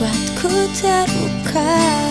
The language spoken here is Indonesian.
membuatku terluka.